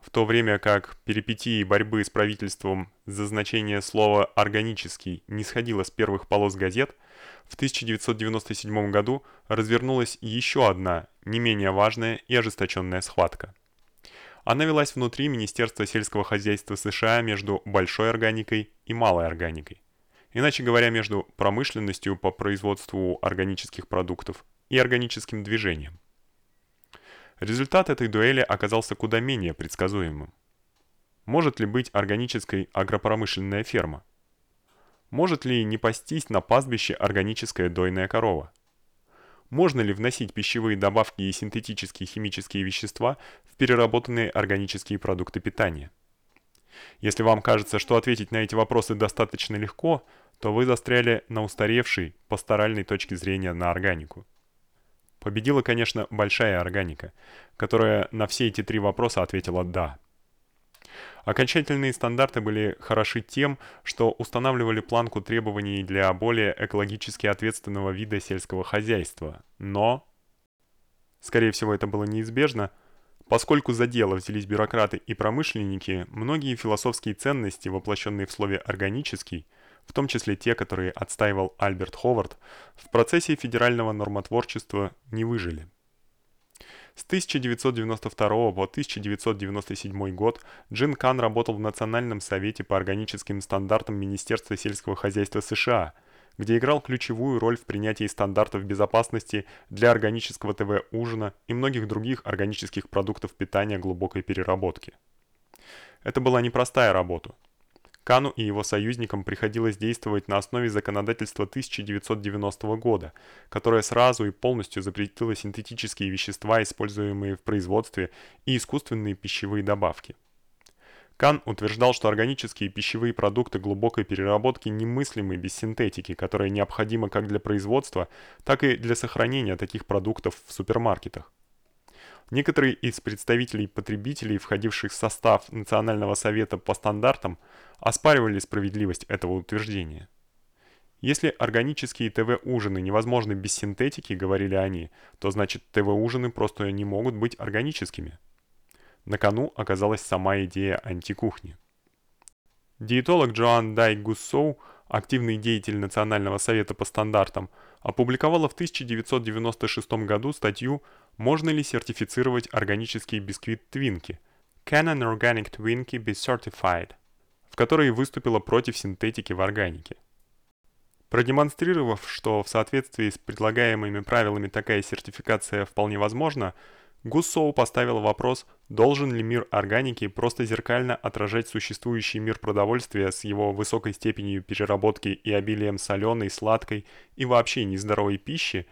В то время как перипетии борьбы с правительством за значение слова органический не сходило с первых полос газет, в 1997 году развернулась еще одна, не менее важная и ожесточенная схватка. Она велась внутри Министерства сельского хозяйства США между большой органикой и малой органикой. Иначе говоря, между промышленностью по производству органических продуктов и органическим движением. Результат этой дуэли оказался куда менее предсказуемым. Может ли быть органической агропромышленная ферма? Может ли не пастись на пастбище органическая дойная корова? Можно ли вносить пищевые добавки и синтетические химические вещества в переработанные органические продукты питания? Если вам кажется, что ответить на эти вопросы достаточно легко, то вы застряли на устаревшей, пасторальной точке зрения на органику. Победила, конечно, большая органика, которая на все эти три вопроса ответила «да». Окончательные стандарты были хороши тем, что устанавливали планку требований для более экологически ответственного вида сельского хозяйства. Но, скорее всего, это было неизбежно, поскольку за дело взялись бюрократы и промышленники, многие философские ценности, воплощенные в слове «органический», в том числе те, которые отстаивал Альберт Ховард, в процессе федерального нормотворчества не выжили. С 1992 по 1997 год Джин Кан работал в Национальном совете по органическим стандартам Министерства сельского хозяйства США, где играл ключевую роль в принятии стандартов безопасности для органического ТВ-ужина и многих других органических продуктов питания глубокой переработки. Это была непростая работа. Кану и его союзникам приходилось действовать на основе законодательства 1990 года, которое сразу и полностью запретило синтетические вещества, используемые в производстве, и искусственные пищевые добавки. Кан утверждал, что органические пищевые продукты глубокой переработки немыслимы без синтетики, которая необходима как для производства, так и для сохранения таких продуктов в супермаркетах. Некоторые из представителей потребителей, входивших в состав Национального совета по стандартам, оспаривали справедливость этого утверждения. Если органические ТВ-ужины невозможны без синтетики, говорили они, то значит ТВ-ужины просто не могут быть органическими. На кону оказалась сама идея антикухни. Диетолог Джоан Дай Гуссоу, активный деятель Национального совета по стандартам, опубликовала в 1996 году статью «Можно ли сертифицировать органический бисквит Твинки?» Can an organic Twinkie be certified? Которой выступила против синтетики в органике. Продемонстрировав, что в соответствии с предлагаемыми правилами такая сертификация вполне возможна, Гуссоу поставил вопрос, должен ли мир органики просто зеркально отражать существующий мир продовольствия с его высокой степенью переработки и обилием соленой, сладкой и вообще нездоровой пищи,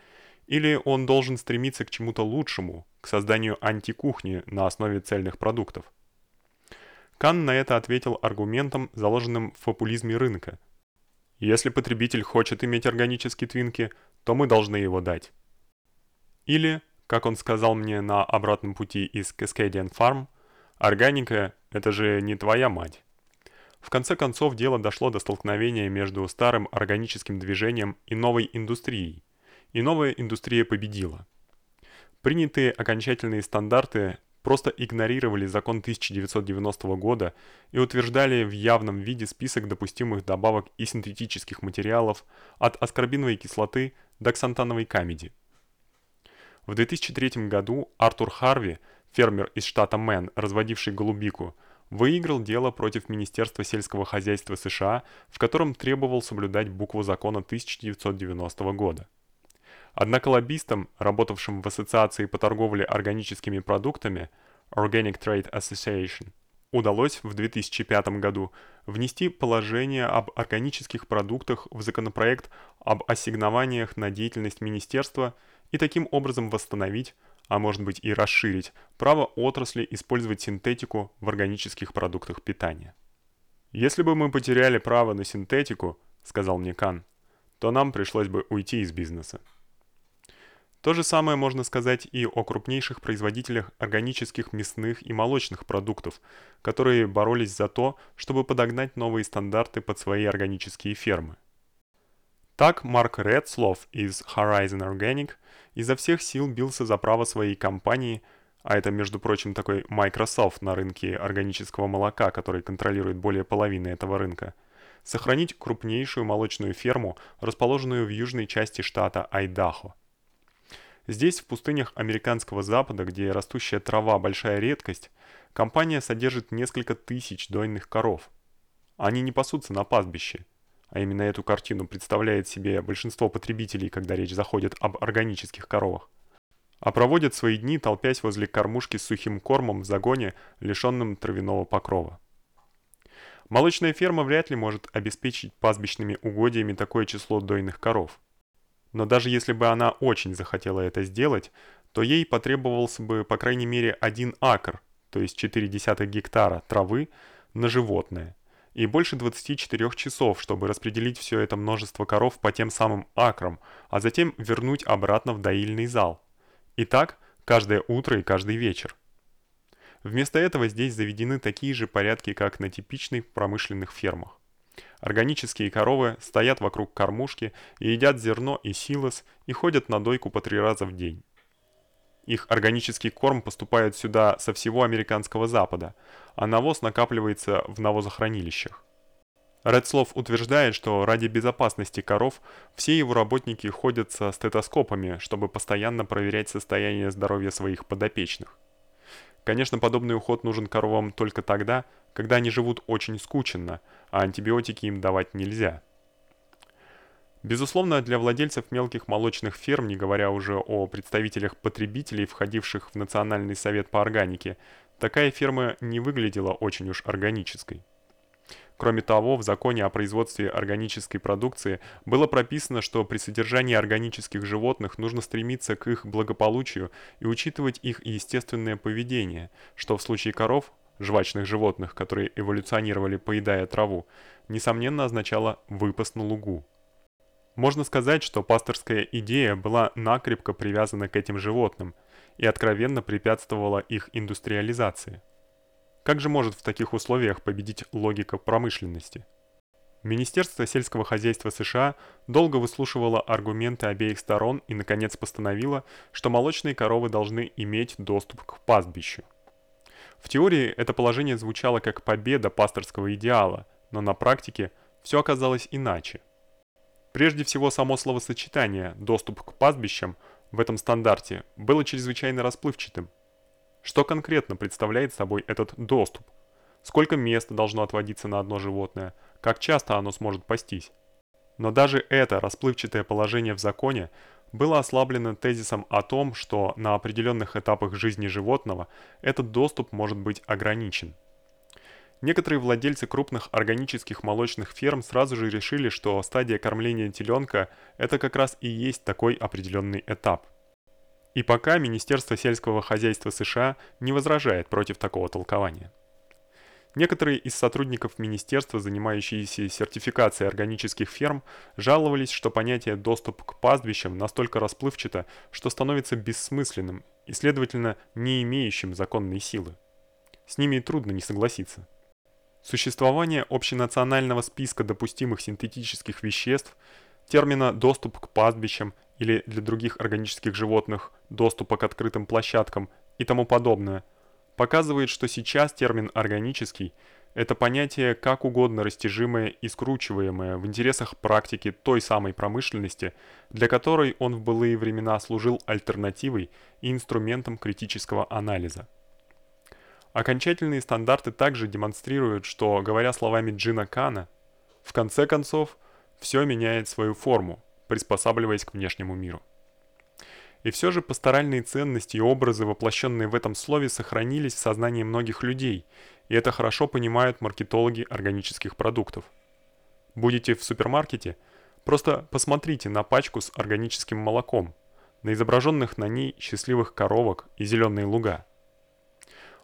или он должен стремиться к чему-то лучшему, к созданию антикухни на основе цельных продуктов. Кан на это ответил аргументом, заложенным в популизме рынка. Если потребитель хочет иметь органический твинки, то мы должны его дать. Или, как он сказал мне на обратном пути из Cascadian Farm, органика это же не твоя мать. В конце концов дело дошло до столкновения между старым органическим движением и новой индустрией. И новая индустрия победила. Принятые окончательные стандарты просто игнорировали закон 1990 года и утверждали в явном виде список допустимых добавок и синтетических материалов от аскорбиновой кислоты до ксантановой камеди. В 2003 году Артур Харви, фермер из штата Мэн, разводивший голубику, выиграл дело против Министерства сельского хозяйства США, в котором требовал соблюдать букву закона 1990 года. Однако лоббистам, работавшим в Ассоциации по торговле органическими продуктами Organic Trade Association, удалось в 2005 году внести положение об органических продуктах в законопроект об ассигнованиях на деятельность министерства и таким образом восстановить, а может быть и расширить, право отрасли использовать синтетику в органических продуктах питания. Если бы мы потеряли право на синтетику, сказал мне Кан, то нам пришлось бы уйти из бизнеса. То же самое можно сказать и о крупнейших производителях органических мясных и молочных продуктов, которые боролись за то, чтобы подогнать новые стандарты под свои органические фермы. Так Марк Редслов из Horizon Organic изо всех сил бился за право своей компании, а это, между прочим, такой Microsoft на рынке органического молока, который контролирует более половины этого рынка, сохранить крупнейшую молочную ферму, расположенную в южной части штата Айдахо. Здесь, в пустынях американского запада, где растущая трава большая редкость, компания содержит несколько тысяч дойных коров. Они не пасутся на пастбище. А именно эту картину представляет себе большинство потребителей, когда речь заходит об органических коровах. А проводят свои дни, толпясь возле кормушки с сухим кормом в загоне, лишённом травяного покрова. Молочная ферма вряд ли может обеспечить пастбищными угодьями такое число дойных коров. Но даже если бы она очень захотела это сделать, то ей потребовался бы по крайней мере один акр, то есть 0,4 гектара травы на животное, и больше 24 часов, чтобы распределить все это множество коров по тем самым акрам, а затем вернуть обратно в доильный зал. И так каждое утро и каждый вечер. Вместо этого здесь заведены такие же порядки, как на типичных промышленных фермах. Органические коровы стоят вокруг кормушки и едят зерно и силос и ходят на дойку по три раза в день. Их органический корм поступает сюда со всего американского запада, а навоз накапливается в навозохранилищах. Редслов утверждает, что ради безопасности коров все его работники ходят со стетоскопами, чтобы постоянно проверять состояние здоровья своих подопечных. Конечно, подобный уход нужен коровам только тогда, когда они живут очень скученно, а антибиотики им давать нельзя. Безусловно, для владельцев мелких молочных ферм, не говоря уже о представителях потребителей, входивших в Национальный совет по органике, такая ферма не выглядела очень уж органической. Кроме того, в законе о производстве органической продукции было прописано, что при содержании органических животных нужно стремиться к их благополучию и учитывать их естественное поведение, что в случае коров, жвачных животных, которые эволюционировали поедая траву, несомненно означало выпас на лугу. Можно сказать, что пасторская идея была накрепко привязана к этим животным и откровенно препятствовала их индустриализации. Как же может в таких условиях победить логика промышленности? Министерство сельского хозяйства США долго выслушивало аргументы обеих сторон и наконец постановило, что молочные коровы должны иметь доступ к пастбищу. В теории это положение звучало как победа пасторского идеала, но на практике все оказалось иначе. Прежде всего, само словосочетание «доступ к пастбищам» в этом стандарте было чрезвычайно расплывчатым. Что конкретно представляет собой этот доступ? Сколько места должно отводиться на одно животное? Как часто оно сможет пастись? Но даже это расплывчатое положение в законе было ослаблено тезисом о том, что на определенных этапах жизни животного этот доступ может быть ограничен. Некоторые владельцы крупных органических молочных ферм сразу же решили, что стадия кормления теленка это как раз и есть такой определенный этап. И пока Министерство сельского хозяйства США не возражает против такого толкования. Некоторые из сотрудников министерства, занимающиеся сертификацией органических ферм, жаловались, что понятие доступ к пастбищам настолько расплывчато, что становится бессмысленным и, следовательно, не имеющим законной силы. С ними трудно не согласиться. Существование общенационального списка допустимых синтетических веществ, термина доступ к пастбищам или для других органических животных доступа к открытым площадкам и тому подобное, показывает, что сейчас термин органический это понятие как угодно растяжимое и скручиваемое в интересах практики той самой промышленности, для которой он в былые времена служил альтернативой и инструментом критического анализа. Окончательные стандарты также демонстрируют, что, говоря словами Джина Кана, в конце концов, все меняет свою форму, приспосабливаясь к внешнему миру. И все же пасторальные ценности и образы, воплощенные в этом слове, сохранились в сознании многих людей, и это хорошо понимают маркетологи органических продуктов. Будете в супермаркете, просто посмотрите на пачку с органическим молоком, на изображенных на ней счастливых коровок и зеленые луга.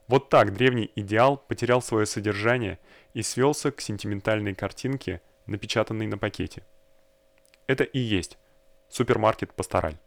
Вот так древний идеал потерял свое содержание и свелся к сентиментальной картинке, напечатанной на пакете. Это и есть супермаркет Пастораль.